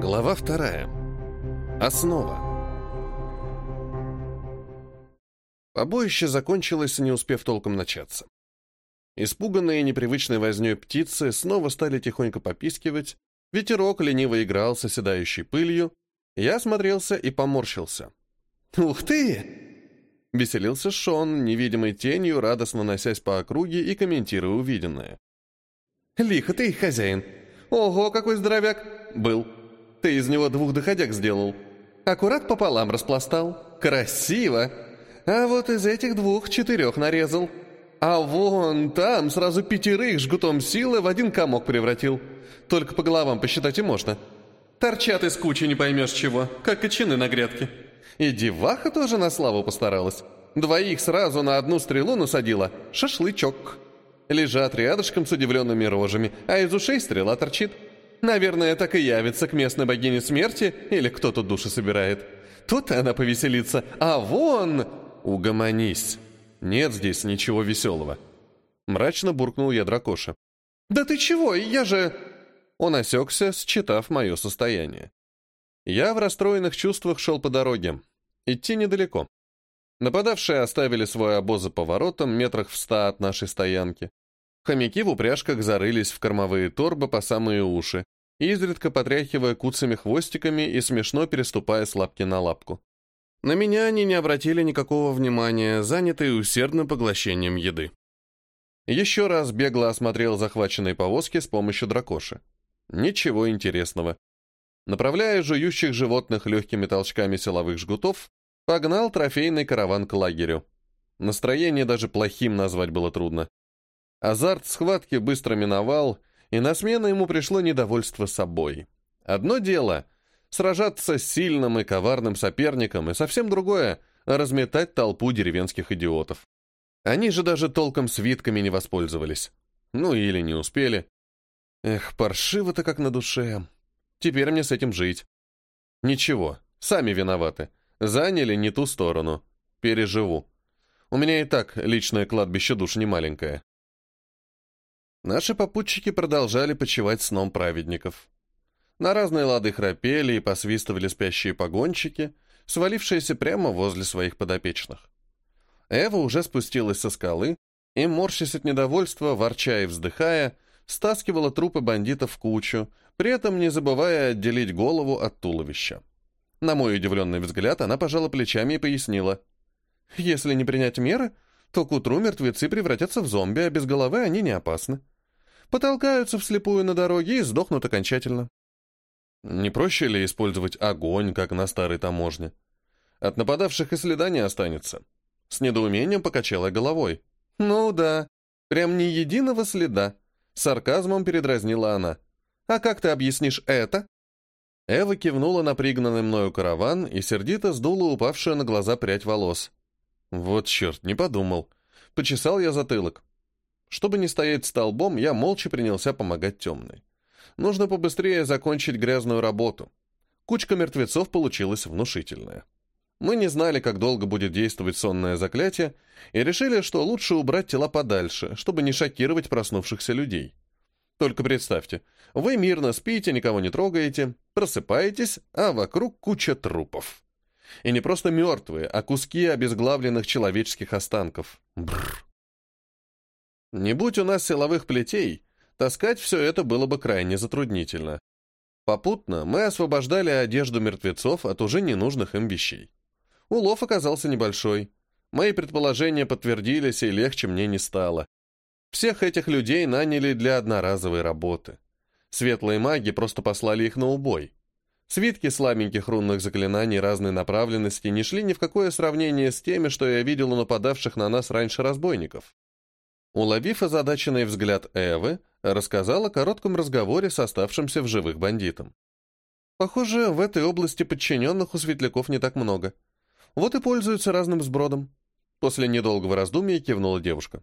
Глава вторая. Основа. Побоище закончилось, не успев толком начаться. Испуганные непривычной вознёй птицы снова стали тихонько попискивать, ветерок лениво играл с оседающей пылью, я смотрелся и поморщился. «Ух ты!» Веселился Шон, невидимой тенью, радостно носясь по округе и комментируя увиденное. «Лихо ты, хозяин! Ого, какой здоровяк!» «Был!» Ты из него двух доходяг сделал. Аккурат пополам распластал. Красиво. А вот из этих двух четырех нарезал. А вон там сразу пятерых жгутом силы в один комок превратил. Только по головам посчитать и можно. Торчат из кучи не поймешь чего, как кочаны на грядке. И деваха тоже на славу постаралась. Двоих сразу на одну стрелу насадила. Шашлычок. Лежат рядышком с удивленными рожами, а из ушей стрела торчит. Наверное, так и явится к местной богине смерти, или кто тут души собирает. Тут она повеселится, а вон... Угомонись. Нет здесь ничего веселого. Мрачно буркнул я дракоша. «Да ты чего? Я же...» Он осекся, считав мое состояние. Я в расстроенных чувствах шел по дороге. Идти недалеко. Нападавшие оставили свой обоз поворотом, метрах в ста от нашей стоянки. Хомяки в упряжках зарылись в кормовые торбы по самые уши, изредка потряхивая куцами хвостиками и смешно переступая с лапки на лапку. На меня они не обратили никакого внимания, занятые усердным поглощением еды. Еще раз бегло осмотрел захваченные повозки с помощью дракоши. Ничего интересного. Направляя жующих животных легкими толчками силовых жгутов, погнал трофейный караван к лагерю. Настроение даже плохим назвать было трудно. Азарт схватки быстро миновал, и на смену ему пришло недовольство собой. Одно дело — сражаться с сильным и коварным соперником, и совсем другое — разметать толпу деревенских идиотов. Они же даже толком свитками не воспользовались. Ну или не успели. Эх, паршиво-то как на душе. Теперь мне с этим жить. Ничего, сами виноваты. Заняли не ту сторону. Переживу. У меня и так личное кладбище душ не маленькое. Наши попутчики продолжали почивать сном праведников. На разные лады храпели и посвистывали спящие погонщики, свалившиеся прямо возле своих подопечных. Эва уже спустилась со скалы и, морщась от недовольства, ворча и вздыхая, стаскивала трупы бандитов в кучу, при этом не забывая отделить голову от туловища. На мой удивленный взгляд, она пожала плечами и пояснила. «Если не принять меры, то к утру мертвецы превратятся в зомби, а без головы они не опасны потолкаются вслепую на дороге и сдохнут окончательно. Не проще ли использовать огонь, как на старой таможне? От нападавших и следа не останется. С недоумением покачала головой. «Ну да, прям ни единого следа», — сарказмом передразнила она. «А как ты объяснишь это?» Эва кивнула на пригнанный мною караван и сердито сдула упавшую на глаза прядь волос. «Вот черт, не подумал. Почесал я затылок. Чтобы не стоять столбом, я молча принялся помогать темной. Нужно побыстрее закончить грязную работу. Кучка мертвецов получилась внушительная. Мы не знали, как долго будет действовать сонное заклятие, и решили, что лучше убрать тела подальше, чтобы не шокировать проснувшихся людей. Только представьте, вы мирно спите, никого не трогаете, просыпаетесь, а вокруг куча трупов. И не просто мертвые, а куски обезглавленных человеческих останков. Бррр. Не будь у нас силовых плетей, таскать все это было бы крайне затруднительно. Попутно мы освобождали одежду мертвецов от уже ненужных им вещей. Улов оказался небольшой. Мои предположения подтвердились, и легче мне не стало. Всех этих людей наняли для одноразовой работы. Светлые маги просто послали их на убой. Свитки слабеньких рунных заклинаний разной направленности не шли ни в какое сравнение с теми, что я видел у нападавших на нас раньше разбойников. Уловив озадаченный взгляд Эвы, рассказал о коротком разговоре с оставшимся в живых бандитом. Похоже, в этой области подчиненных у светляков не так много. Вот и пользуются разным сбродом. После недолгого раздумья кивнула девушка.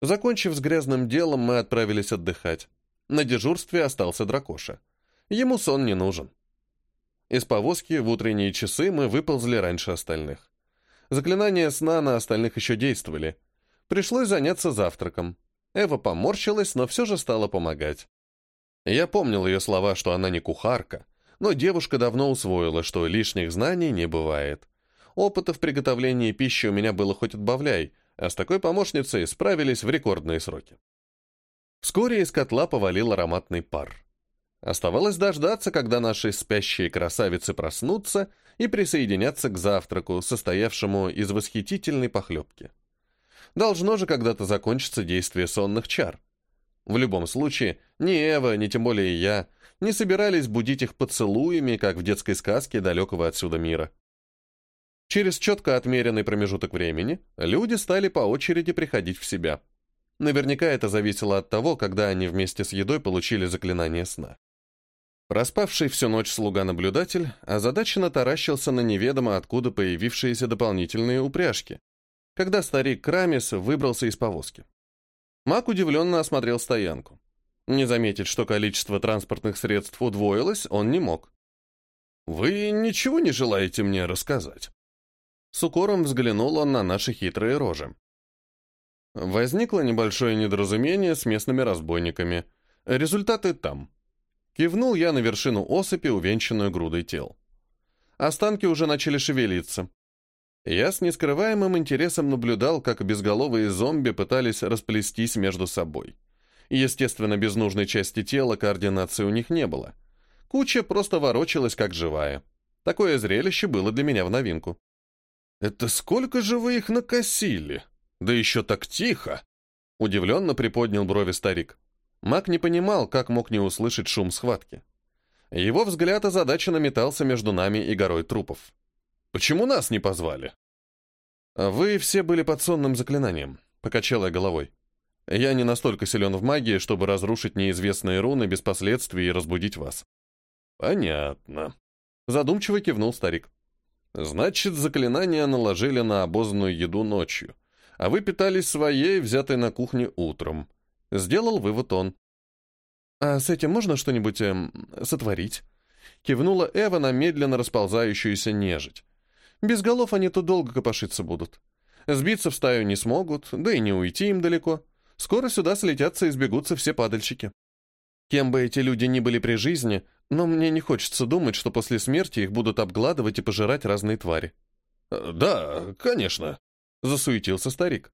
Закончив с грязным делом, мы отправились отдыхать. На дежурстве остался дракоша. Ему сон не нужен. Из повозки в утренние часы мы выползли раньше остальных. Заклинания сна на остальных еще действовали, Пришлось заняться завтраком. Эва поморщилась, но все же стала помогать. Я помнил ее слова, что она не кухарка, но девушка давно усвоила, что лишних знаний не бывает. Опыта в приготовлении пищи у меня было хоть отбавляй, а с такой помощницей справились в рекордные сроки. Вскоре из котла повалил ароматный пар. Оставалось дождаться, когда наши спящие красавицы проснутся и присоединятся к завтраку, состоявшему из восхитительной похлебки. Должно же когда-то закончиться действие сонных чар. В любом случае, ни Эва, ни тем более я не собирались будить их поцелуями, как в детской сказке далекого отсюда мира. Через четко отмеренный промежуток времени люди стали по очереди приходить в себя. Наверняка это зависело от того, когда они вместе с едой получили заклинание сна. Проспавший всю ночь слуга-наблюдатель озадаченно таращился на неведомо откуда появившиеся дополнительные упряжки, когда старик Крамис выбрался из повозки. Мак удивленно осмотрел стоянку. Не заметить, что количество транспортных средств удвоилось, он не мог. «Вы ничего не желаете мне рассказать?» С укором взглянул он на наши хитрые рожи. Возникло небольшое недоразумение с местными разбойниками. Результаты там. Кивнул я на вершину осыпи, увенчанную грудой тел. Останки уже начали шевелиться. Я с нескрываемым интересом наблюдал, как безголовые зомби пытались расплестись между собой. Естественно, без нужной части тела координации у них не было. Куча просто ворочалась, как живая. Такое зрелище было для меня в новинку. «Это сколько же вы их накосили? Да еще так тихо!» Удивленно приподнял брови старик. Маг не понимал, как мог не услышать шум схватки. Его взгляд озадаченно метался между нами и горой трупов. «Почему нас не позвали?» «Вы все были под сонным заклинанием», — покачал я головой. «Я не настолько силен в магии, чтобы разрушить неизвестные руны без последствий и разбудить вас». «Понятно», — задумчиво кивнул старик. Значит, заклинания наложили на обозную еду ночью, а вы питались своей, взятой на кухне утром. Сделал вывод он. «А с этим можно что-нибудь эм, сотворить?» Кивнула Эва на медленно расползающуюся нежить. «Без голов они тут долго копошиться будут. Сбиться в стаю не смогут, да и не уйти им далеко. Скоро сюда слетятся и сбегутся все падальщики. Кем бы эти люди ни были при жизни, но мне не хочется думать, что после смерти их будут обгладывать и пожирать разные твари. Э, «Да, конечно», — засуетился старик.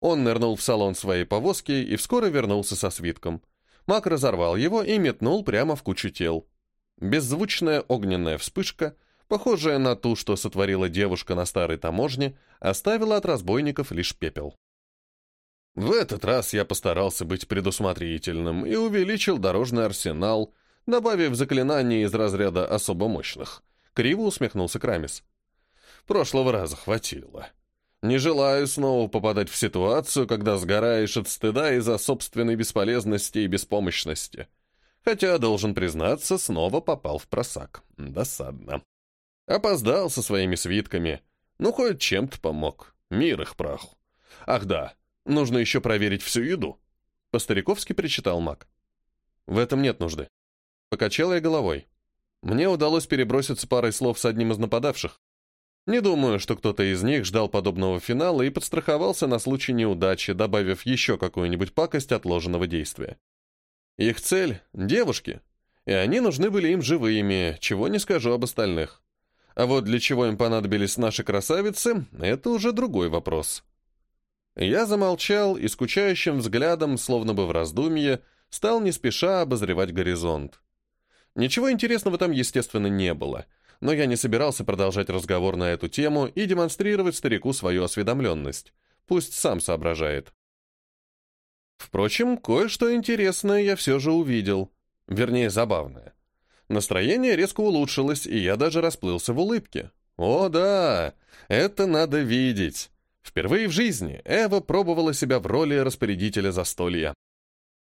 Он нырнул в салон своей повозки и вскоре вернулся со свитком. Маг разорвал его и метнул прямо в кучу тел. Беззвучная огненная вспышка, похожая на ту, что сотворила девушка на старой таможне, оставила от разбойников лишь пепел. В этот раз я постарался быть предусмотрительным и увеличил дорожный арсенал, добавив заклинание из разряда особо мощных. Криво усмехнулся Крамис. Прошлого раза хватило. Не желаю снова попадать в ситуацию, когда сгораешь от стыда из-за собственной бесполезности и беспомощности. Хотя, должен признаться, снова попал в просак. Досадно. Опоздал со своими свитками. Ну, хоть чем-то помог. Мир их праху. Ах да, нужно еще проверить всю еду. По-стариковски причитал маг. В этом нет нужды. Покачал я головой. Мне удалось переброситься парой слов с одним из нападавших. Не думаю, что кто-то из них ждал подобного финала и подстраховался на случай неудачи, добавив еще какую-нибудь пакость отложенного действия. Их цель — девушки, и они нужны были им живыми, чего не скажу об остальных. А вот для чего им понадобились наши красавицы — это уже другой вопрос. Я замолчал и скучающим взглядом, словно бы в раздумье, стал не спеша обозревать горизонт. Ничего интересного там, естественно, не было, но я не собирался продолжать разговор на эту тему и демонстрировать старику свою осведомленность. Пусть сам соображает. Впрочем, кое-что интересное я все же увидел. Вернее, забавное. Настроение резко улучшилось, и я даже расплылся в улыбке. О да, это надо видеть. Впервые в жизни Эва пробовала себя в роли распорядителя застолья.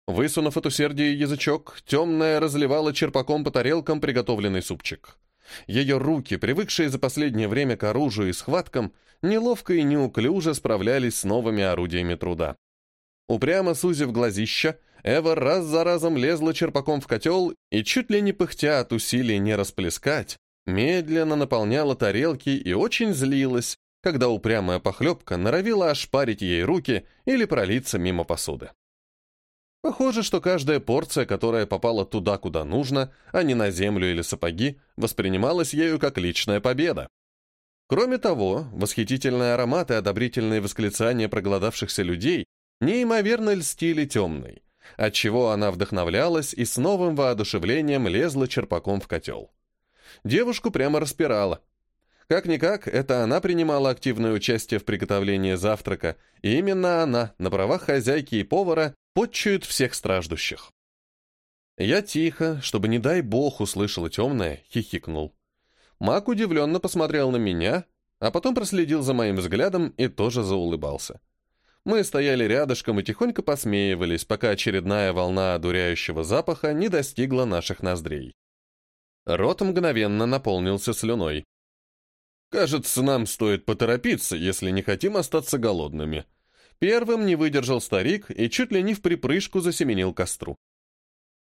Высунув от усердия язычок, темная разливала черпаком по тарелкам приготовленный супчик. Ее руки, привыкшие за последнее время к оружию и схваткам, неловко и неуклюже справлялись с новыми орудиями труда. Упрямо сузив глазища, Эва раз за разом лезла черпаком в котел и, чуть ли не пыхтя от усилий не расплескать, медленно наполняла тарелки и очень злилась, когда упрямая похлебка норовила ошпарить ей руки или пролиться мимо посуды. Похоже, что каждая порция, которая попала туда, куда нужно, а не на землю или сапоги, воспринималась ею как личная победа. Кроме того, восхитительные ароматы и одобрительные восклицания проголодавшихся людей неимоверно льстили темной, отчего она вдохновлялась и с новым воодушевлением лезла черпаком в котел. Девушку прямо распирала. Как-никак, это она принимала активное участие в приготовлении завтрака, и именно она, на правах хозяйки и повара, подчует всех страждущих. Я тихо, чтобы, не дай бог, услышала темное, хихикнул. Мак удивленно посмотрел на меня, а потом проследил за моим взглядом и тоже заулыбался. Мы стояли рядышком и тихонько посмеивались, пока очередная волна одуряющего запаха не достигла наших ноздрей. Рот мгновенно наполнился слюной. «Кажется, нам стоит поторопиться, если не хотим остаться голодными». Первым не выдержал старик и чуть ли не в припрыжку засеменил костру.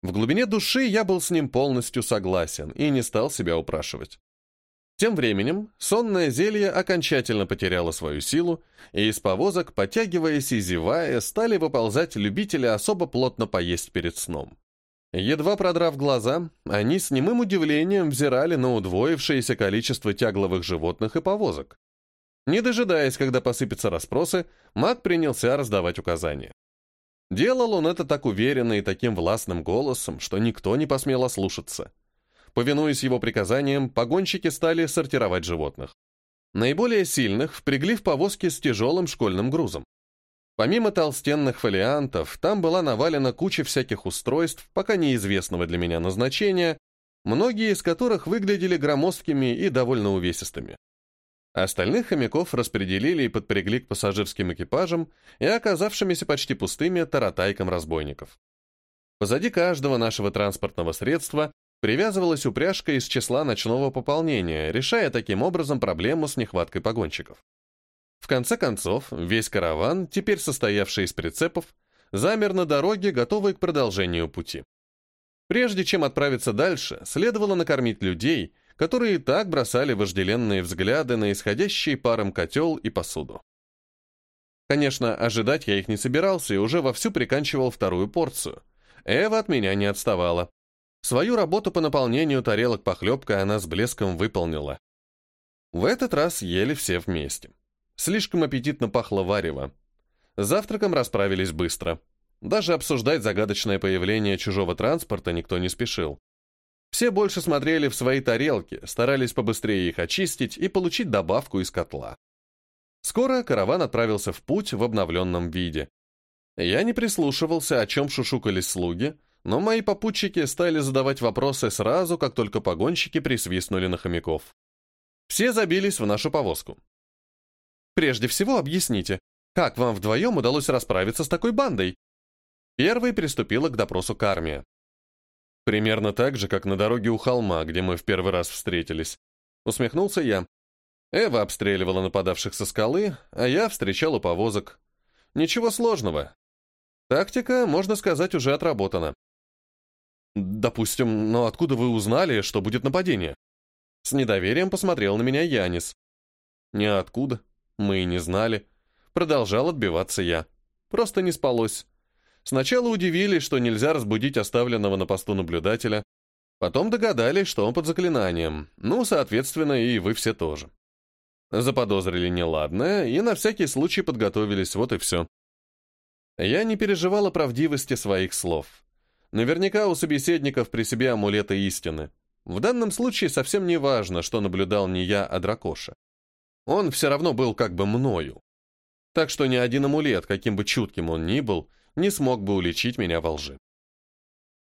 В глубине души я был с ним полностью согласен и не стал себя упрашивать. Тем временем сонное зелье окончательно потеряло свою силу, и из повозок, потягиваясь и зевая, стали выползать любители особо плотно поесть перед сном. Едва продрав глаза, они с немым удивлением взирали на удвоившееся количество тягловых животных и повозок. Не дожидаясь, когда посыпятся расспросы, маг принялся раздавать указания. Делал он это так уверенно и таким властным голосом, что никто не посмел ослушаться. Повинуясь его приказаниям, погонщики стали сортировать животных. Наиболее сильных впрягли в повозки с тяжелым школьным грузом. Помимо толстенных фолиантов, там была навалена куча всяких устройств, пока неизвестного для меня назначения, многие из которых выглядели громоздкими и довольно увесистыми. Остальных хомяков распределили и подпрягли к пассажирским экипажам и оказавшимися почти пустыми таратайкам разбойников. Позади каждого нашего транспортного средства привязывалась упряжка из числа ночного пополнения, решая таким образом проблему с нехваткой погонщиков. В конце концов, весь караван, теперь состоявший из прицепов, замер на дороге, готовый к продолжению пути. Прежде чем отправиться дальше, следовало накормить людей, которые и так бросали вожделенные взгляды на исходящий паром котел и посуду. Конечно, ожидать я их не собирался и уже вовсю приканчивал вторую порцию. Эва от меня не отставала. Свою работу по наполнению тарелок похлебкой она с блеском выполнила. В этот раз ели все вместе. Слишком аппетитно пахло варево. Завтраком расправились быстро. Даже обсуждать загадочное появление чужого транспорта никто не спешил. Все больше смотрели в свои тарелки, старались побыстрее их очистить и получить добавку из котла. Скоро караван отправился в путь в обновленном виде. Я не прислушивался, о чем шушукались слуги, но мои попутчики стали задавать вопросы сразу, как только погонщики присвистнули на хомяков. Все забились в нашу повозку. «Прежде всего объясните, как вам вдвоем удалось расправиться с такой бандой?» Первой приступила к допросу Кармия. «Примерно так же, как на дороге у холма, где мы в первый раз встретились». Усмехнулся я. Эва обстреливала нападавших со скалы, а я встречал у повозок. Ничего сложного. Тактика, можно сказать, уже отработана. «Допустим, но откуда вы узнали, что будет нападение?» С недоверием посмотрел на меня Янис. «Ниоткуда. Мы и не знали». Продолжал отбиваться я. Просто не спалось. Сначала удивились, что нельзя разбудить оставленного на посту наблюдателя. Потом догадались, что он под заклинанием. Ну, соответственно, и вы все тоже. Заподозрили неладное и на всякий случай подготовились, вот и все. Я не переживал о правдивости своих слов. Наверняка у собеседников при себе амулеты истины. В данном случае совсем не важно, что наблюдал не я, а дракоша. Он все равно был как бы мною. Так что ни один амулет, каким бы чутким он ни был, не смог бы уличить меня во лжи.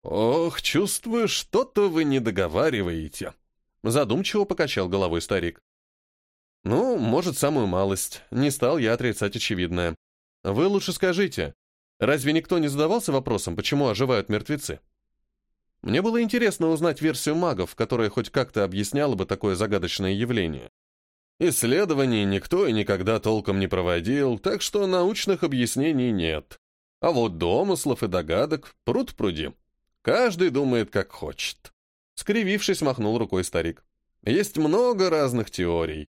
«Ох, чувствую, что-то вы не договариваете», — задумчиво покачал головой старик. «Ну, может, самую малость. Не стал я отрицать очевидное. Вы лучше скажите, Разве никто не задавался вопросом, почему оживают мертвецы? Мне было интересно узнать версию магов, которая хоть как-то объясняла бы такое загадочное явление. Исследований никто и никогда толком не проводил, так что научных объяснений нет. А вот домыслов и догадок пруд пруди. Каждый думает, как хочет. Скривившись, махнул рукой старик. Есть много разных теорий.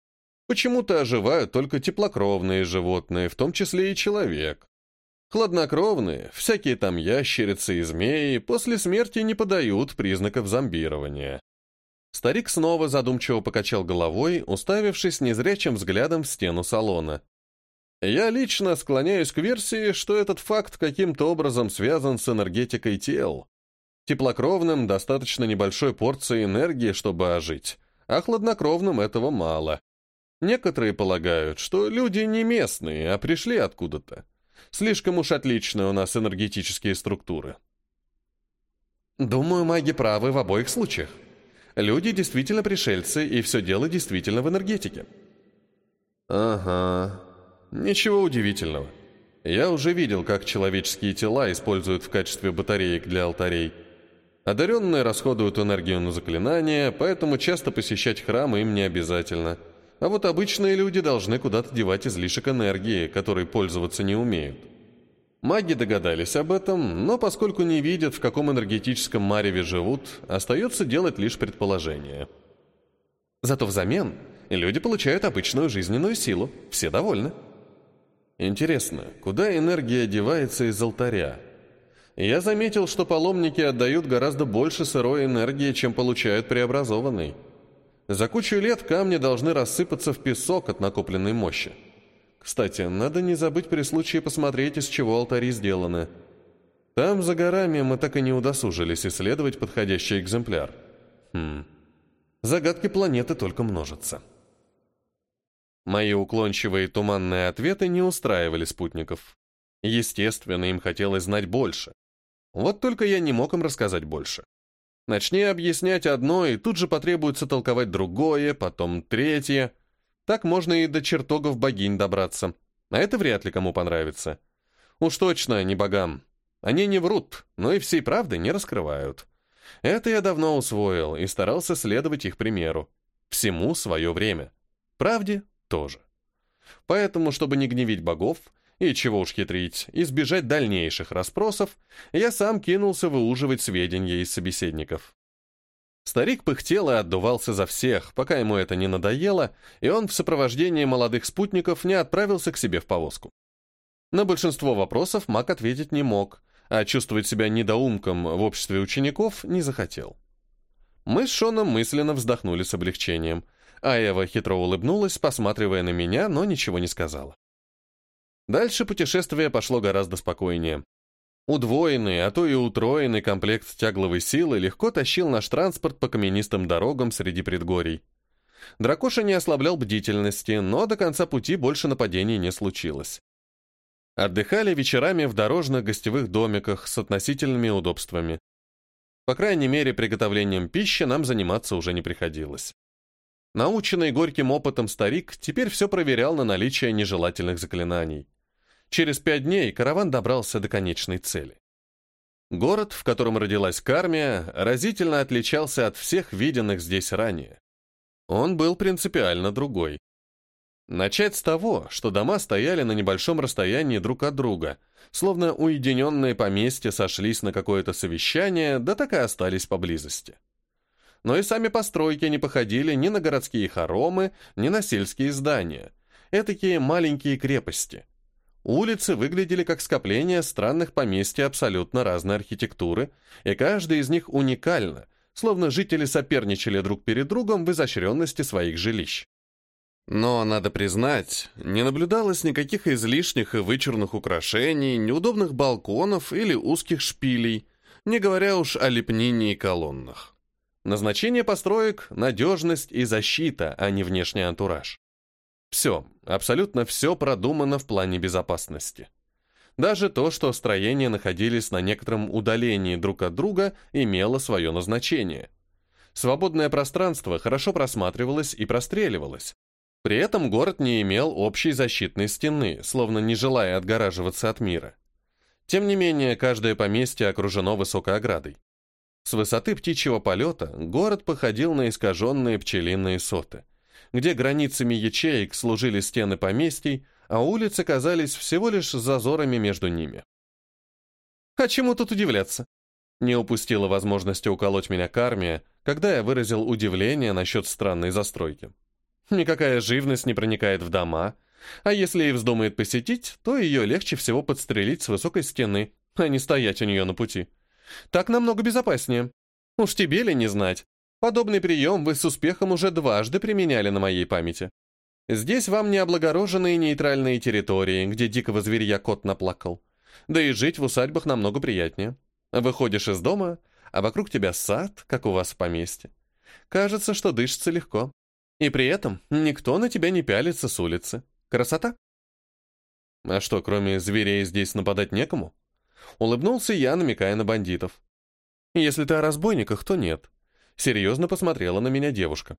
Почему-то оживают только теплокровные животные, в том числе и человек. Хладнокровные, всякие там ящерицы и змеи, после смерти не подают признаков зомбирования. Старик снова задумчиво покачал головой, уставившись незрячим взглядом в стену салона. Я лично склоняюсь к версии, что этот факт каким-то образом связан с энергетикой тел. Теплокровным достаточно небольшой порции энергии, чтобы ожить, а хладнокровным этого мало. Некоторые полагают, что люди не местные, а пришли откуда-то. Слишком уж отличные у нас энергетические структуры. Думаю, маги правы в обоих случаях. Люди действительно пришельцы, и все дело действительно в энергетике. Ага. Ничего удивительного. Я уже видел, как человеческие тела используют в качестве батареек для алтарей. Одаренные расходуют энергию на заклинания, поэтому часто посещать храмы им не обязательно – а вот обычные люди должны куда-то девать излишек энергии, которой пользоваться не умеют. Маги догадались об этом, но поскольку не видят, в каком энергетическом мареве живут, остается делать лишь предположение. Зато взамен люди получают обычную жизненную силу, все довольны. Интересно, куда энергия девается из алтаря? Я заметил, что паломники отдают гораздо больше сырой энергии, чем получают преобразованной. За кучу лет камни должны рассыпаться в песок от накопленной мощи. Кстати, надо не забыть при случае посмотреть, из чего алтари сделаны. Там, за горами, мы так и не удосужились исследовать подходящий экземпляр. Хм. Загадки планеты только множатся. Мои уклончивые туманные ответы не устраивали спутников. Естественно, им хотелось знать больше. Вот только я не мог им рассказать больше. Начни объяснять одно, и тут же потребуется толковать другое, потом третье. Так можно и до чертогов богинь добраться. А это вряд ли кому понравится. Уж точно не богам. Они не врут, но и всей правды не раскрывают. Это я давно усвоил и старался следовать их примеру. Всему свое время. Правде тоже. Поэтому, чтобы не гневить богов, и чего уж хитрить, избежать дальнейших расспросов, я сам кинулся выуживать сведения из собеседников. Старик пыхтел и отдувался за всех, пока ему это не надоело, и он в сопровождении молодых спутников не отправился к себе в повозку. На большинство вопросов маг ответить не мог, а чувствовать себя недоумком в обществе учеников не захотел. Мы с Шоном мысленно вздохнули с облегчением, а Эва хитро улыбнулась, посматривая на меня, но ничего не сказала. Дальше путешествие пошло гораздо спокойнее. Удвоенный, а то и утроенный комплект тягловой силы легко тащил наш транспорт по каменистым дорогам среди предгорий. Дракоша не ослаблял бдительности, но до конца пути больше нападений не случилось. Отдыхали вечерами в дорожных гостевых домиках с относительными удобствами. По крайней мере, приготовлением пищи нам заниматься уже не приходилось. Наученный горьким опытом старик теперь все проверял на наличие нежелательных заклинаний. Через пять дней караван добрался до конечной цели. Город, в котором родилась Кармия, разительно отличался от всех виденных здесь ранее. Он был принципиально другой. Начать с того, что дома стояли на небольшом расстоянии друг от друга, словно уединенные поместья сошлись на какое-то совещание, да так и остались поблизости. Но и сами постройки не походили ни на городские хоромы, ни на сельские здания. Этакие маленькие крепости – Улицы выглядели как скопление странных поместьй абсолютно разной архитектуры, и каждая из них уникальна, словно жители соперничали друг перед другом в изощренности своих жилищ. Но, надо признать, не наблюдалось никаких излишних и вычурных украшений, неудобных балконов или узких шпилей, не говоря уж о лепнине и колоннах. Назначение построек — надежность и защита, а не внешний антураж. Все, абсолютно все продумано в плане безопасности. Даже то, что строения находились на некотором удалении друг от друга, имело свое назначение. Свободное пространство хорошо просматривалось и простреливалось. При этом город не имел общей защитной стены, словно не желая отгораживаться от мира. Тем не менее, каждое поместье окружено высокой оградой. С высоты птичьего полета город походил на искаженные пчелиные соты – где границами ячеек служили стены поместий, а улицы казались всего лишь зазорами между ними. А чему тут удивляться? Не упустила возможности уколоть меня кармия, когда я выразил удивление насчет странной застройки. Никакая живность не проникает в дома, А если и вздумает посетить, то ее легче всего подстрелить с высокой стены, а не стоять у нее на пути. Так намного безопаснее. Уж тебе ли не знать. Подобный прием вы с успехом уже дважды применяли на моей памяти. Здесь вам не облагороженные нейтральные территории, где дикого зверья кот наплакал. Да и жить в усадьбах намного приятнее. Выходишь из дома, а вокруг тебя сад, как у вас в поместье. Кажется, что дышится легко. И при этом никто на тебя не пялится с улицы. Красота? А что, кроме зверей здесь нападать некому? Улыбнулся я, намекая на бандитов. Если ты о разбойниках, то нет. Серьезно посмотрела на меня девушка.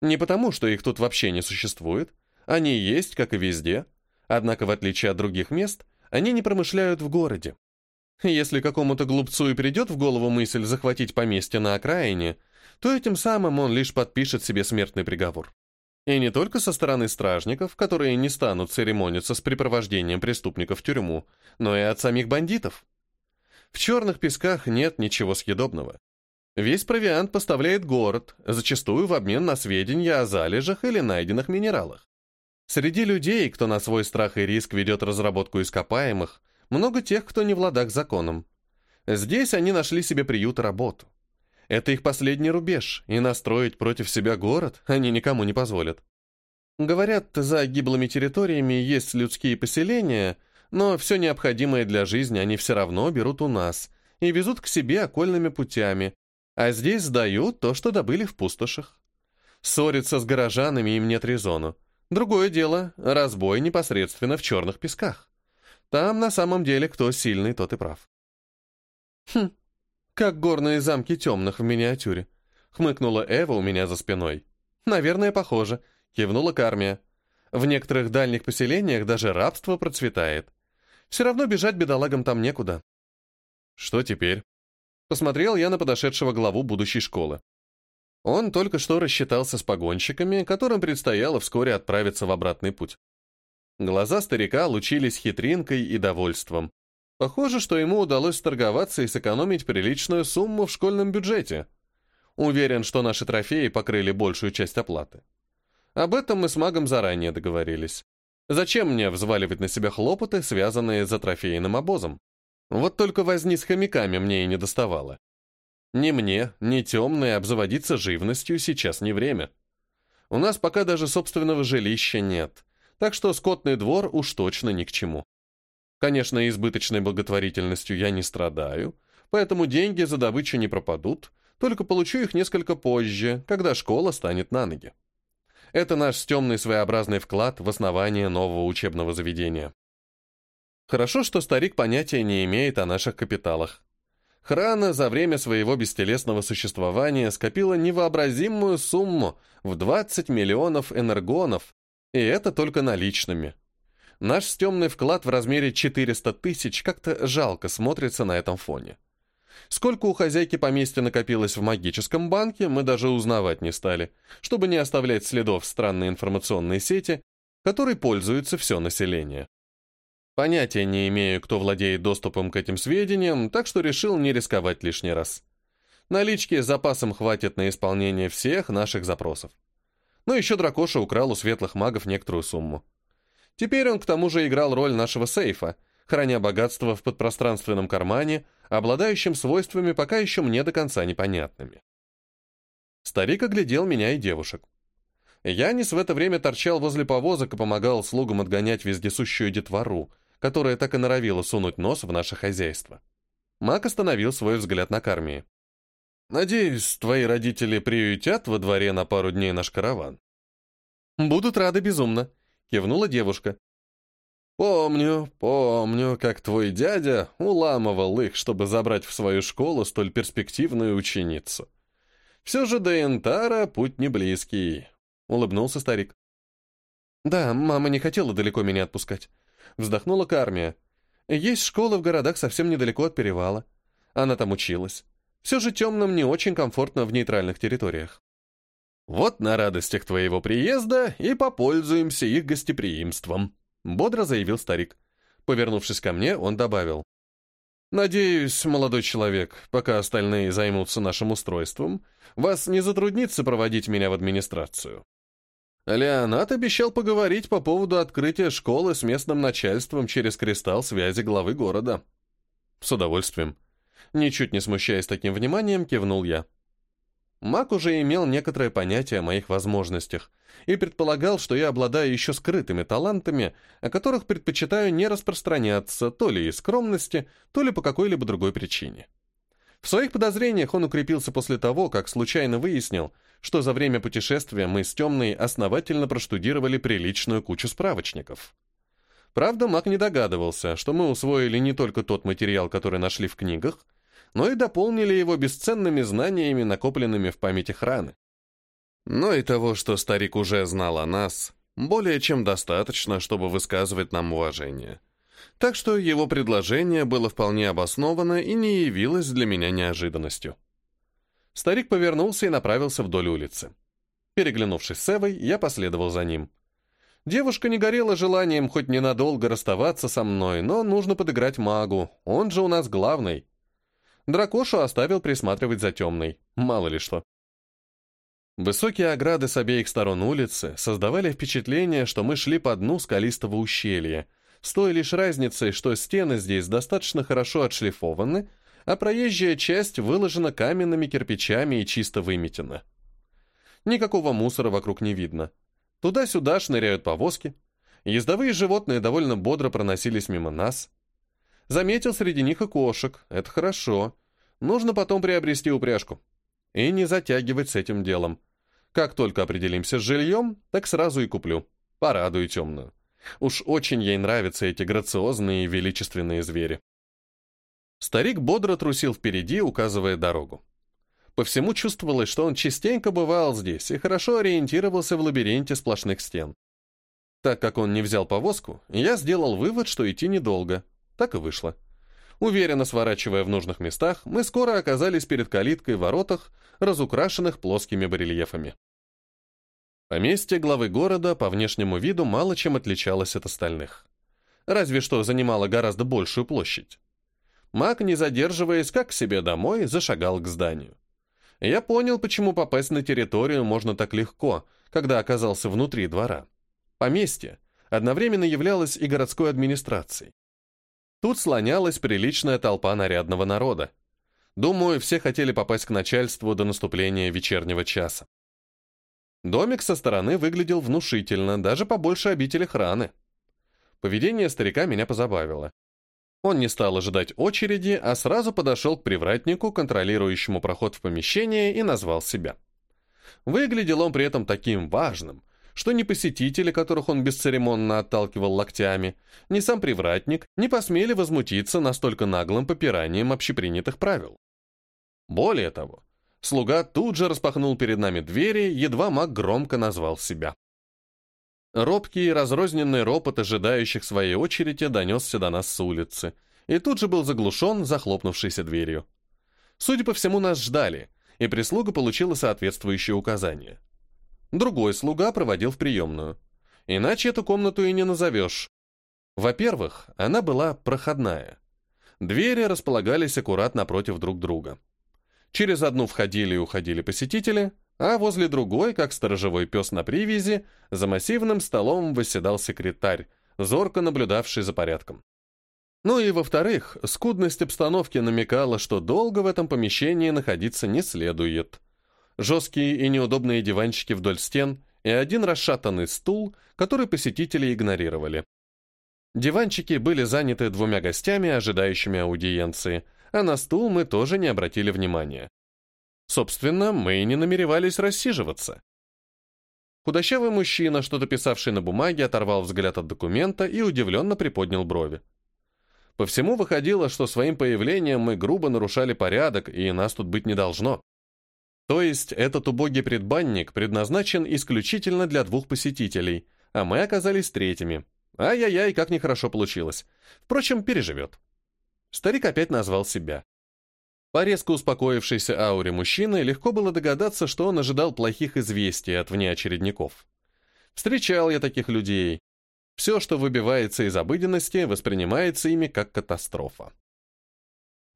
Не потому, что их тут вообще не существует. Они есть, как и везде. Однако, в отличие от других мест, они не промышляют в городе. Если какому-то глупцу и придет в голову мысль захватить поместье на окраине, то этим самым он лишь подпишет себе смертный приговор. И не только со стороны стражников, которые не станут церемониться с припровождением преступников в тюрьму, но и от самих бандитов. В черных песках нет ничего съедобного. Весь провиант поставляет город, зачастую в обмен на сведения о залежах или найденных минералах. Среди людей, кто на свой страх и риск ведет разработку ископаемых, много тех, кто не в ладах законом. Здесь они нашли себе приют и работу. Это их последний рубеж, и настроить против себя город они никому не позволят. Говорят, за гиблыми территориями есть людские поселения, но все необходимое для жизни они все равно берут у нас и везут к себе окольными путями, а здесь сдают то, что добыли в пустошах. Ссориться с горожанами им нет резону. Другое дело — разбой непосредственно в черных песках. Там на самом деле кто сильный, тот и прав. Хм, как горные замки темных в миниатюре. Хмыкнула Эва у меня за спиной. Наверное, похоже. Кивнула Кармия. В некоторых дальних поселениях даже рабство процветает. Все равно бежать бедолагам там некуда. Что теперь? Посмотрел я на подошедшего главу будущей школы. Он только что рассчитался с погонщиками, которым предстояло вскоре отправиться в обратный путь. Глаза старика лучились хитринкой и довольством. Похоже, что ему удалось торговаться и сэкономить приличную сумму в школьном бюджете. Уверен, что наши трофеи покрыли большую часть оплаты. Об этом мы с магом заранее договорились. Зачем мне взваливать на себя хлопоты, связанные за трофейным обозом? Вот только возни с хомяками мне и не доставало. Ни мне, ни темной обзаводиться живностью сейчас не время. У нас пока даже собственного жилища нет, так что скотный двор уж точно ни к чему. Конечно, избыточной благотворительностью я не страдаю, поэтому деньги за добычу не пропадут, только получу их несколько позже, когда школа станет на ноги. Это наш темный своеобразный вклад в основание нового учебного заведения. Хорошо, что старик понятия не имеет о наших капиталах. Храна за время своего бестелесного существования скопила невообразимую сумму в 20 миллионов энергонов, и это только наличными. Наш стемный вклад в размере 400 тысяч как-то жалко смотрится на этом фоне. Сколько у хозяйки поместья накопилось в магическом банке, мы даже узнавать не стали, чтобы не оставлять следов странной информационной сети, которой пользуется все население. Понятия не имею, кто владеет доступом к этим сведениям, так что решил не рисковать лишний раз. Налички с запасом хватит на исполнение всех наших запросов. Но еще Дракоша украл у светлых магов некоторую сумму. Теперь он к тому же играл роль нашего сейфа, храня богатство в подпространственном кармане, обладающим свойствами пока еще мне до конца непонятными. Старик оглядел меня и девушек. Янис в это время торчал возле повозок и помогал слугам отгонять вездесущую детвору, которая так и норовила сунуть нос в наше хозяйство. Мак остановил свой взгляд на кармии. Надеюсь, твои родители приютят во дворе на пару дней наш караван. Будут рады безумно, кивнула девушка. Помню, помню, как твой дядя уламывал их, чтобы забрать в свою школу столь перспективную ученицу. Все же до Энтара путь не близкий, улыбнулся старик. Да, мама не хотела далеко меня отпускать. Вздохнула Кармия. Есть школа в городах совсем недалеко от перевала. Она там училась. Все же темным не очень комфортно в нейтральных территориях. «Вот на радостях твоего приезда и попользуемся их гостеприимством», бодро заявил старик. Повернувшись ко мне, он добавил. «Надеюсь, молодой человек, пока остальные займутся нашим устройством, вас не затруднится проводить меня в администрацию». Леонат обещал поговорить по поводу открытия школы с местным начальством через кристалл связи главы города. С удовольствием. Ничуть не смущаясь таким вниманием, кивнул я. Мак уже имел некоторое понятие о моих возможностях и предполагал, что я обладаю еще скрытыми талантами, о которых предпочитаю не распространяться то ли из скромности, то ли по какой-либо другой причине. В своих подозрениях он укрепился после того, как случайно выяснил, что за время путешествия мы с Темной основательно проштудировали приличную кучу справочников. Правда, Мак не догадывался, что мы усвоили не только тот материал, который нашли в книгах, но и дополнили его бесценными знаниями, накопленными в памяти храны. Но и того, что старик уже знал о нас, более чем достаточно, чтобы высказывать нам уважение. Так что его предложение было вполне обосновано и не явилось для меня неожиданностью. Старик повернулся и направился вдоль улицы. Переглянувшись с Эвой, я последовал за ним. Девушка не горела желанием хоть ненадолго расставаться со мной, но нужно подыграть магу, он же у нас главный. Дракошу оставил присматривать за темной, мало ли что. Высокие ограды с обеих сторон улицы создавали впечатление, что мы шли по дну скалистого ущелья, с той лишь разницей, что стены здесь достаточно хорошо отшлифованы, а проезжая часть выложена каменными кирпичами и чисто выметена. Никакого мусора вокруг не видно. Туда-сюда шныряют повозки. Ездовые животные довольно бодро проносились мимо нас. Заметил среди них и кошек. Это хорошо. Нужно потом приобрести упряжку. И не затягивать с этим делом. Как только определимся с жильем, так сразу и куплю. Порадую темную. Уж очень ей нравятся эти грациозные и величественные звери. Старик бодро трусил впереди, указывая дорогу. По всему чувствовалось, что он частенько бывал здесь и хорошо ориентировался в лабиринте сплошных стен. Так как он не взял повозку, я сделал вывод, что идти недолго. Так и вышло. Уверенно сворачивая в нужных местах, мы скоро оказались перед калиткой в воротах, разукрашенных плоскими барельефами. Поместье главы города по внешнему виду мало чем отличалось от остальных. Разве что занимало гораздо большую площадь. Маг, не задерживаясь, как к себе домой, зашагал к зданию. Я понял, почему попасть на территорию можно так легко, когда оказался внутри двора. Поместье одновременно являлось и городской администрацией. Тут слонялась приличная толпа нарядного народа. Думаю, все хотели попасть к начальству до наступления вечернего часа. Домик со стороны выглядел внушительно, даже побольше обители храны. Поведение старика меня позабавило. Он не стал ожидать очереди, а сразу подошел к привратнику, контролирующему проход в помещение, и назвал себя. Выглядел он при этом таким важным, что ни посетители, которых он бесцеремонно отталкивал локтями, ни сам привратник не посмели возмутиться настолько наглым попиранием общепринятых правил. Более того, слуга тут же распахнул перед нами двери, едва маг громко назвал себя. Робкий и разрозненный ропот ожидающих своей очереди донесся до нас с улицы, и тут же был заглушен захлопнувшейся дверью. Судя по всему, нас ждали, и прислуга получила соответствующие указания. Другой слуга проводил в приемную. Иначе эту комнату и не назовешь. Во-первых, она была проходная. Двери располагались аккуратно напротив друг друга. Через одну входили и уходили посетители, а возле другой, как сторожевой пес на привязи, за массивным столом восседал секретарь, зорко наблюдавший за порядком. Ну и во-вторых, скудность обстановки намекала, что долго в этом помещении находиться не следует. Жесткие и неудобные диванчики вдоль стен и один расшатанный стул, который посетители игнорировали. Диванчики были заняты двумя гостями, ожидающими аудиенции, а на стул мы тоже не обратили внимания. Собственно, мы и не намеревались рассиживаться. Худощавый мужчина, что-то писавший на бумаге, оторвал взгляд от документа и удивленно приподнял брови. По всему выходило, что своим появлением мы грубо нарушали порядок, и нас тут быть не должно. То есть этот убогий предбанник предназначен исключительно для двух посетителей, а мы оказались третьими. Ай-яй-яй, как нехорошо получилось. Впрочем, переживет. Старик опять назвал себя. По резко успокоившейся ауре мужчины легко было догадаться, что он ожидал плохих известий от внеочередников. Встречал я таких людей. Все, что выбивается из обыденности, воспринимается ими как катастрофа.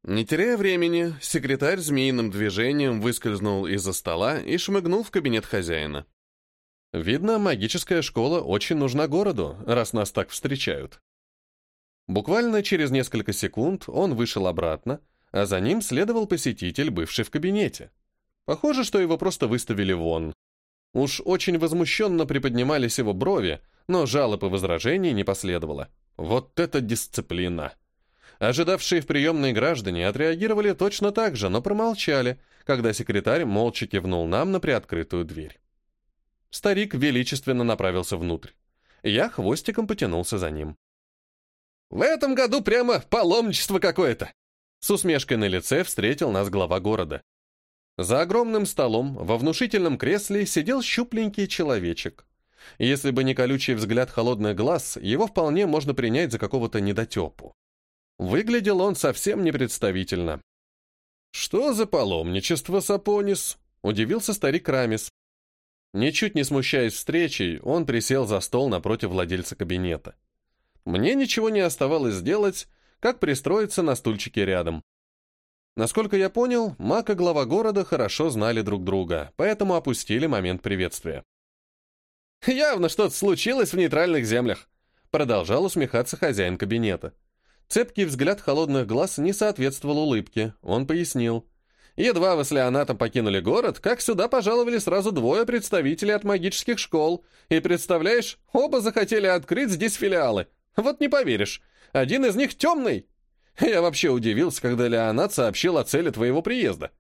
Не теряя времени, секретарь змеиным движением выскользнул из-за стола и шмыгнул в кабинет хозяина. Видно, магическая школа очень нужна городу, раз нас так встречают. Буквально через несколько секунд он вышел обратно, а за ним следовал посетитель, бывший в кабинете. Похоже, что его просто выставили вон. Уж очень возмущенно приподнимались его брови, но жалоб и возражений не последовало. Вот это дисциплина! Ожидавшие в приемной граждане отреагировали точно так же, но промолчали, когда секретарь молча кивнул нам на приоткрытую дверь. Старик величественно направился внутрь. Я хвостиком потянулся за ним. «В этом году прямо паломничество какое-то!» С усмешкой на лице встретил нас глава города. За огромным столом во внушительном кресле сидел щупленький человечек. Если бы не колючий взгляд холодных глаз, его вполне можно принять за какого-то недотепу. Выглядел он совсем непредставительно. «Что за паломничество, Сапонис?» — удивился старик Рамис. Ничуть не смущаясь встречей, он присел за стол напротив владельца кабинета. Мне ничего не оставалось сделать, как пристроиться на стульчике рядом. Насколько я понял, Мак и глава города хорошо знали друг друга, поэтому опустили момент приветствия. «Явно что-то случилось в нейтральных землях», — продолжал усмехаться хозяин кабинета. Цепкий взгляд холодных глаз не соответствовал улыбке, он пояснил. Едва вы с Леонатом покинули город, как сюда пожаловали сразу двое представителей от магических школ. И представляешь, оба захотели открыть здесь филиалы. Вот не поверишь, один из них темный. Я вообще удивился, когда Леонат сообщил о цели твоего приезда.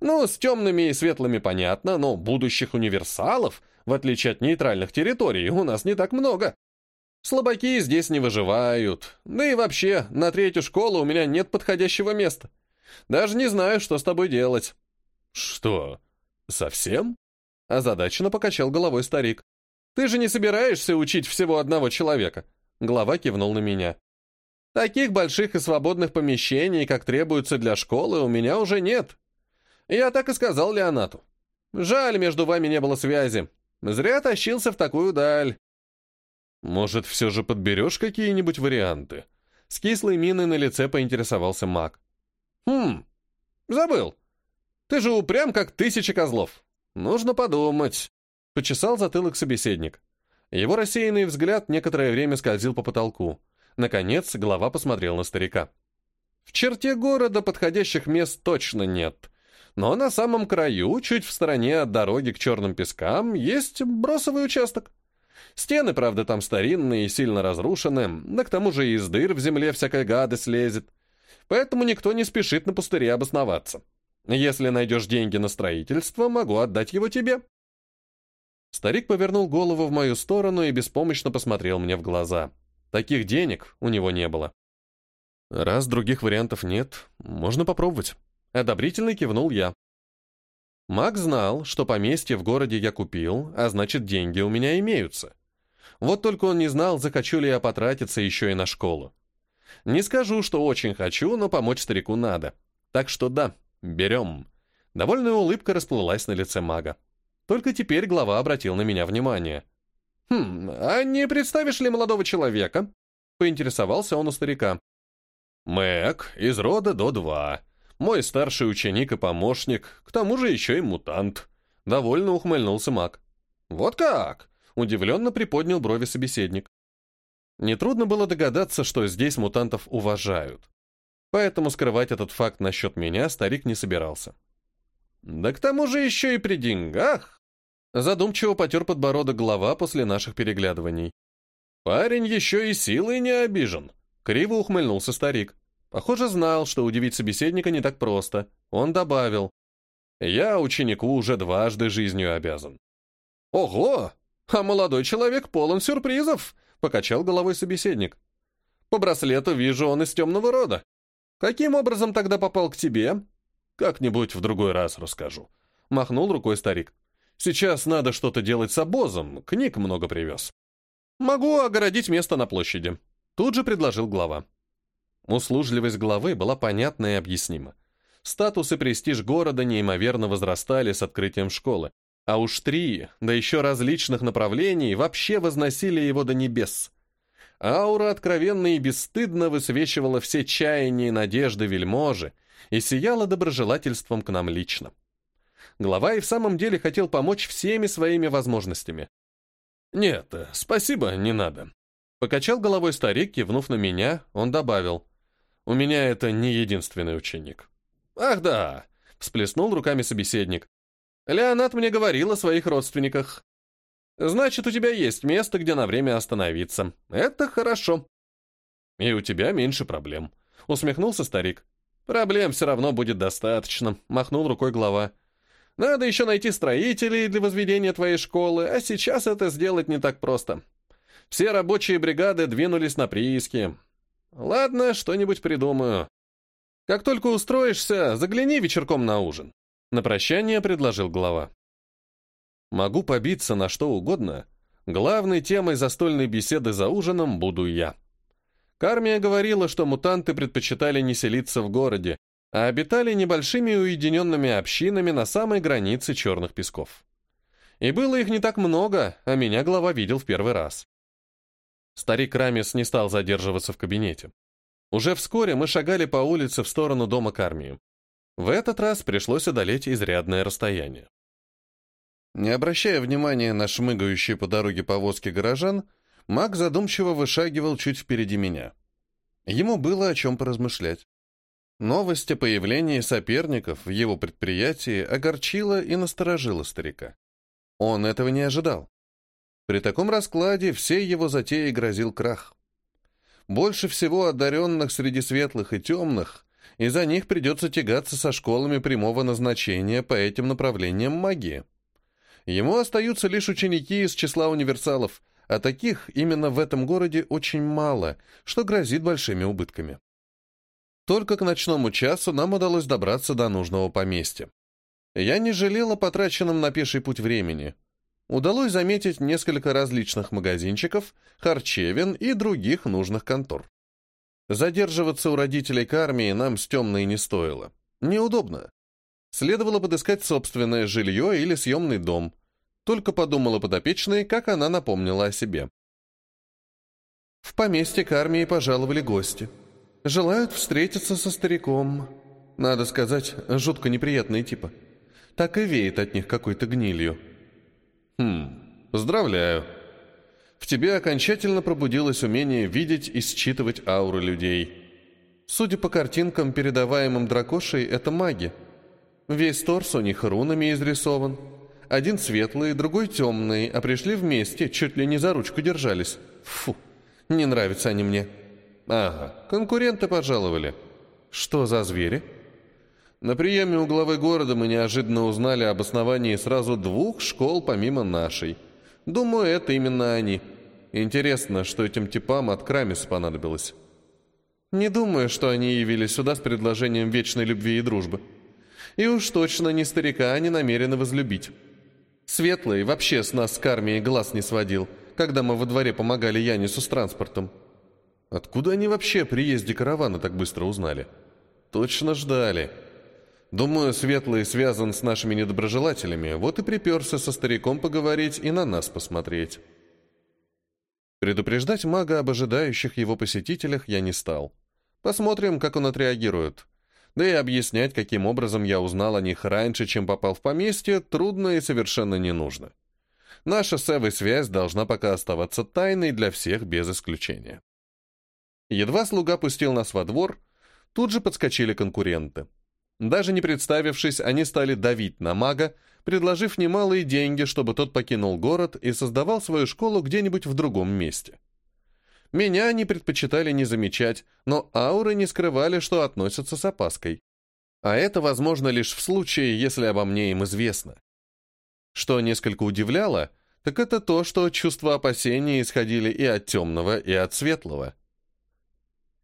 Ну, с темными и светлыми понятно, но будущих универсалов, в отличие от нейтральных территорий, у нас не так много. Слабаки здесь не выживают. Да и вообще, на третью школу у меня нет подходящего места. Даже не знаю, что с тобой делать». «Что, совсем?» Озадаченно покачал головой старик. «Ты же не собираешься учить всего одного человека?» Глава кивнул на меня. «Таких больших и свободных помещений, как требуется для школы, у меня уже нет. Я так и сказал Леонату. Жаль, между вами не было связи. Зря тащился в такую даль». «Может, все же подберешь какие-нибудь варианты?» С кислой миной на лице поинтересовался маг. «Хм, забыл. Ты же упрям, как тысяча козлов. Нужно подумать», — почесал затылок собеседник. Его рассеянный взгляд некоторое время скользил по потолку. Наконец, глава посмотрел на старика. «В черте города подходящих мест точно нет. Но на самом краю, чуть в стороне от дороги к черным пескам, есть бросовый участок. Стены, правда, там старинные и сильно разрушены, да к тому же из дыр в земле всякая гадость лезет поэтому никто не спешит на пустыре обосноваться. Если найдешь деньги на строительство, могу отдать его тебе». Старик повернул голову в мою сторону и беспомощно посмотрел мне в глаза. Таких денег у него не было. «Раз других вариантов нет, можно попробовать». Одобрительно кивнул я. Мак знал, что поместье в городе я купил, а значит, деньги у меня имеются. Вот только он не знал, захочу ли я потратиться еще и на школу. Не скажу, что очень хочу, но помочь старику надо. Так что да, берем. Довольная улыбка расплылась на лице мага. Только теперь глава обратил на меня внимание. «Хм, а не представишь ли молодого человека?» Поинтересовался он у старика. «Мэг, из рода до два. Мой старший ученик и помощник, к тому же еще и мутант». Довольно ухмыльнулся маг. «Вот как?» — удивленно приподнял брови собеседник. Нетрудно было догадаться, что здесь мутантов уважают. Поэтому скрывать этот факт насчет меня старик не собирался. Да к тому же еще и при деньгах. Задумчиво потер подбородок глава после наших переглядываний. Парень еще и силой не обижен. Криво ухмыльнулся старик. Похоже, знал, что удивить собеседника не так просто. Он добавил. «Я ученику уже дважды жизнью обязан». «Ого! А молодой человек полон сюрпризов!» Покачал головой собеседник. По браслету вижу, он из темного рода. Каким образом тогда попал к тебе? Как-нибудь в другой раз расскажу. Махнул рукой старик. Сейчас надо что-то делать с обозом, книг много привез. Могу огородить место на площади. Тут же предложил глава. Услужливость главы была понятна и объяснима. Статус и престиж города неимоверно возрастали с открытием школы. А уж три, да еще различных направлений, вообще возносили его до небес. Аура откровенно и бесстыдно высвечивала все чаяния и надежды вельможи и сияла доброжелательством к нам лично. Глава и в самом деле хотел помочь всеми своими возможностями. «Нет, спасибо, не надо». Покачал головой старик, кивнув на меня, он добавил. «У меня это не единственный ученик». «Ах да!» — всплеснул руками собеседник. «Леонат мне говорил о своих родственниках. Значит, у тебя есть место, где на время остановиться. Это хорошо». «И у тебя меньше проблем», — усмехнулся старик. «Проблем все равно будет достаточно», — махнул рукой глава. «Надо еще найти строителей для возведения твоей школы, а сейчас это сделать не так просто. Все рабочие бригады двинулись на прииски. Ладно, что-нибудь придумаю. Как только устроишься, загляни вечерком на ужин». На прощание предложил глава. «Могу побиться на что угодно. Главной темой застольной беседы за ужином буду я». Кармия говорила, что мутанты предпочитали не селиться в городе, а обитали небольшими уединенными общинами на самой границе черных песков. И было их не так много, а меня глава видел в первый раз. Старик Рамис не стал задерживаться в кабинете. Уже вскоре мы шагали по улице в сторону дома Кармии. В этот раз пришлось одолеть изрядное расстояние. Не обращая внимания на шмыгающие по дороге повозки горожан, Маг задумчиво вышагивал чуть впереди меня. Ему было о чем поразмышлять. Новость о появлении соперников в его предприятии огорчила и насторожила старика. Он этого не ожидал. При таком раскладе всей его затеи грозил крах. Больше всего одаренных среди светлых и темных, и за них придется тягаться со школами прямого назначения по этим направлениям магии. Ему остаются лишь ученики из числа универсалов — а таких именно в этом городе очень мало, что грозит большими убытками. Только к ночному часу нам удалось добраться до нужного поместья. Я не жалел о потраченном на пеший путь времени. Удалось заметить несколько различных магазинчиков, харчевин и других нужных контор. Задерживаться у родителей к армии нам с темной не стоило. Неудобно. Следовало подыскать собственное жилье или съемный дом – только подумала подопечной, как она напомнила о себе. В поместье к армии пожаловали гости. Желают встретиться со стариком. Надо сказать, жутко неприятные типа. Так и веет от них какой-то гнилью. Хм, поздравляю. В тебе окончательно пробудилось умение видеть и считывать ауры людей. Судя по картинкам, передаваемым дракошей, это маги. Весь торс у них рунами изрисован. Один светлый, другой темный, а пришли вместе, чуть ли не за ручку держались. Фу, не нравятся они мне. Ага, конкуренты пожаловали. Что за звери? На приеме у главы города мы неожиданно узнали об основании сразу двух школ помимо нашей. Думаю, это именно они. Интересно, что этим типам от Крамиса понадобилось. Не думаю, что они явились сюда с предложением вечной любви и дружбы. И уж точно ни старика не намерены возлюбить. Светлый вообще с нас с армией глаз не сводил, когда мы во дворе помогали Янису с транспортом. Откуда они вообще о приезде каравана так быстро узнали? Точно ждали. Думаю, Светлый связан с нашими недоброжелателями, вот и приперся со стариком поговорить и на нас посмотреть. Предупреждать мага об ожидающих его посетителях я не стал. Посмотрим, как он отреагирует. Да и объяснять, каким образом я узнал о них раньше, чем попал в поместье, трудно и совершенно не нужно. Наша с Эвой связь должна пока оставаться тайной для всех без исключения. Едва слуга пустил нас во двор, тут же подскочили конкуренты. Даже не представившись, они стали давить на мага, предложив немалые деньги, чтобы тот покинул город и создавал свою школу где-нибудь в другом месте. Меня они предпочитали не замечать, но ауры не скрывали, что относятся с опаской. А это возможно лишь в случае, если обо мне им известно. Что несколько удивляло, так это то, что чувства опасения исходили и от темного, и от светлого.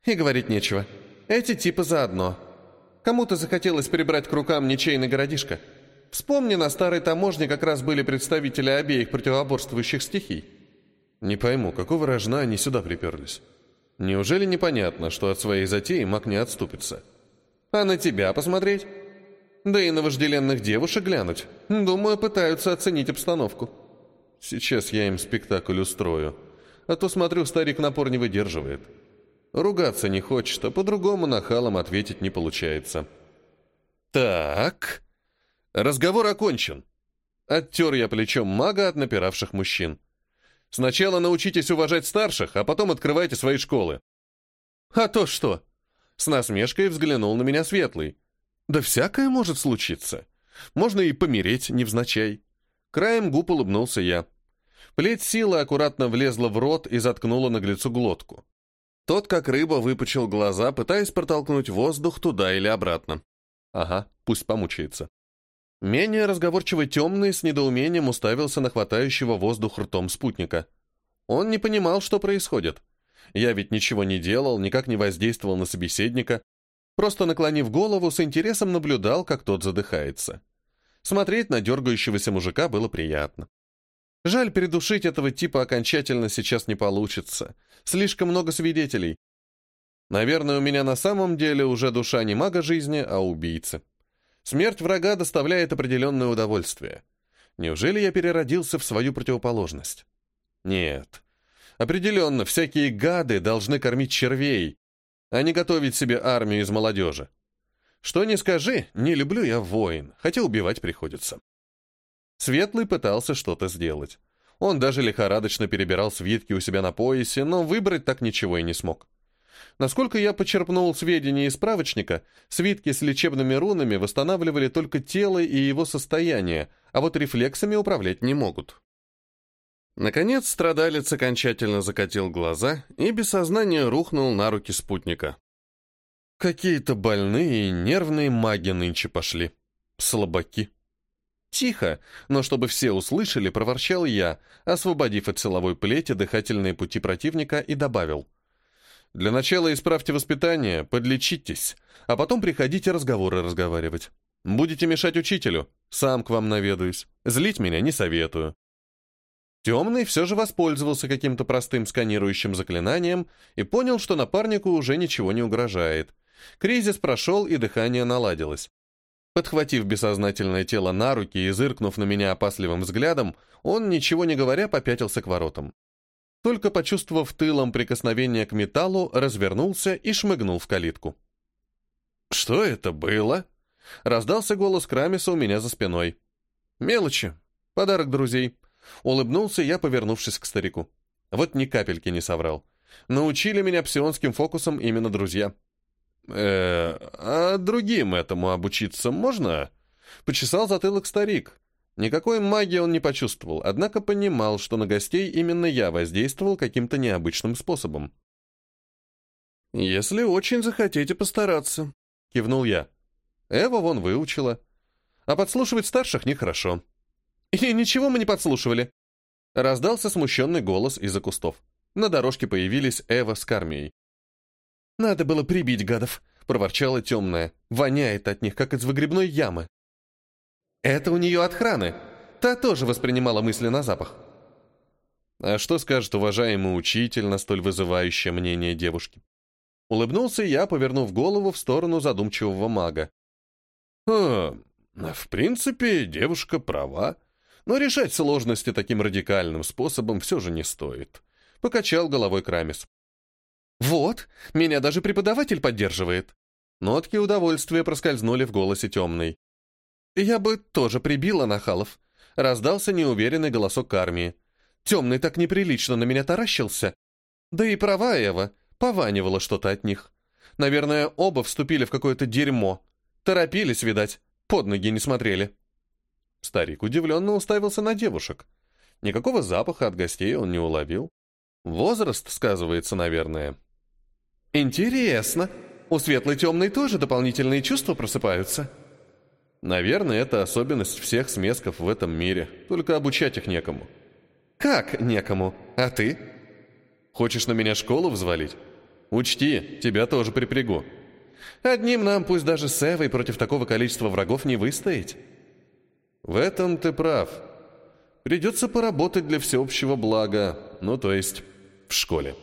И говорить нечего. Эти типы заодно. Кому-то захотелось прибрать к рукам ничейный городишко. Вспомни, на старой таможне как раз были представители обеих противоборствующих стихий. Не пойму, какого рожна они сюда приперлись? Неужели непонятно, что от своей затеи маг не отступится? А на тебя посмотреть? Да и на вожделенных девушек глянуть. Думаю, пытаются оценить обстановку. Сейчас я им спектакль устрою. А то, смотрю, старик напор не выдерживает. Ругаться не хочет, а по-другому нахалом ответить не получается. Так, разговор окончен. Оттер я плечом мага от напиравших мужчин. Сначала научитесь уважать старших, а потом открывайте свои школы». «А то что?» С насмешкой взглянул на меня Светлый. «Да всякое может случиться. Можно и помереть невзначай». Краем губ улыбнулся я. Плеть силы аккуратно влезла в рот и заткнула наглецу глотку. Тот, как рыба, выпучил глаза, пытаясь протолкнуть воздух туда или обратно. Ага, пусть помучается. Менее разговорчивый темный с недоумением уставился на хватающего воздух ртом спутника. Он не понимал, что происходит. Я ведь ничего не делал, никак не воздействовал на собеседника, просто наклонив голову, с интересом наблюдал, как тот задыхается. Смотреть на дергающегося мужика было приятно. Жаль, передушить этого типа окончательно сейчас не получится. Слишком много свидетелей. Наверное, у меня на самом деле уже душа не мага жизни, а убийцы. Смерть врага доставляет определенное удовольствие. Неужели я переродился в свою противоположность? Нет. Определенно, всякие гады должны кормить червей, а не готовить себе армию из молодежи. Что не скажи, не люблю я воин, хотя убивать приходится. Светлый пытался что-то сделать. Он даже лихорадочно перебирал свитки у себя на поясе, но выбрать так ничего и не смог. Насколько я почерпнул сведения из справочника, свитки с лечебными рунами восстанавливали только тело и его состояние, а вот рефлексами управлять не могут. Наконец страдалец окончательно закатил глаза и без сознания рухнул на руки спутника. Какие-то больные и нервные маги нынче пошли. Слабаки. Тихо, но чтобы все услышали, проворчал я, освободив от силовой плети дыхательные пути противника и добавил. «Для начала исправьте воспитание, подлечитесь, а потом приходите разговоры разговаривать. Будете мешать учителю, сам к вам наведаюсь. Злить меня не советую». Темный все же воспользовался каким-то простым сканирующим заклинанием и понял, что напарнику уже ничего не угрожает. Кризис прошел, и дыхание наладилось. Подхватив бессознательное тело на руки и зыркнув на меня опасливым взглядом, он, ничего не говоря, попятился к воротам. Только почувствовав тылом прикосновение к металлу, развернулся и шмыгнул в калитку. «Что это было?» — раздался голос Крамиса у меня за спиной. «Мелочи. Подарок друзей». Улыбнулся я, повернувшись к старику. Вот ни капельки не соврал. Научили меня псионским фокусом именно друзья. «Э, а другим этому обучиться можно?» Почесал затылок старик. Никакой магии он не почувствовал, однако понимал, что на гостей именно я воздействовал каким-то необычным способом. «Если очень захотите постараться», — кивнул я. Эва вон выучила. А подслушивать старших нехорошо. «И ничего мы не подслушивали», — раздался смущенный голос из-за кустов. На дорожке появились Эва с Кармией. «Надо было прибить гадов», — проворчала темная. «Воняет от них, как из выгребной ямы». «Это у нее от храны. Та тоже воспринимала мысли на запах». А что скажет уважаемый учитель на столь вызывающее мнение девушки? Улыбнулся я, повернув голову в сторону задумчивого мага. «Хм, в принципе, девушка права, но решать сложности таким радикальным способом все же не стоит», — покачал головой Крамис. «Вот, меня даже преподаватель поддерживает». Нотки удовольствия проскользнули в голосе темной. «Я бы тоже прибила нахалов», — раздался неуверенный голосок армии. «Темный так неприлично на меня таращился. Да и права Эва, пованивало что-то от них. Наверное, оба вступили в какое-то дерьмо. Торопились, видать, под ноги не смотрели». Старик удивленно уставился на девушек. Никакого запаха от гостей он не уловил. Возраст сказывается, наверное. «Интересно. У светлой темной тоже дополнительные чувства просыпаются?» «Наверное, это особенность всех смесков в этом мире, только обучать их некому». «Как некому? А ты?» «Хочешь на меня школу взвалить? Учти, тебя тоже припрягу. Одним нам, пусть даже с Эвой, против такого количества врагов не выстоять». «В этом ты прав. Придется поработать для всеобщего блага, ну то есть в школе».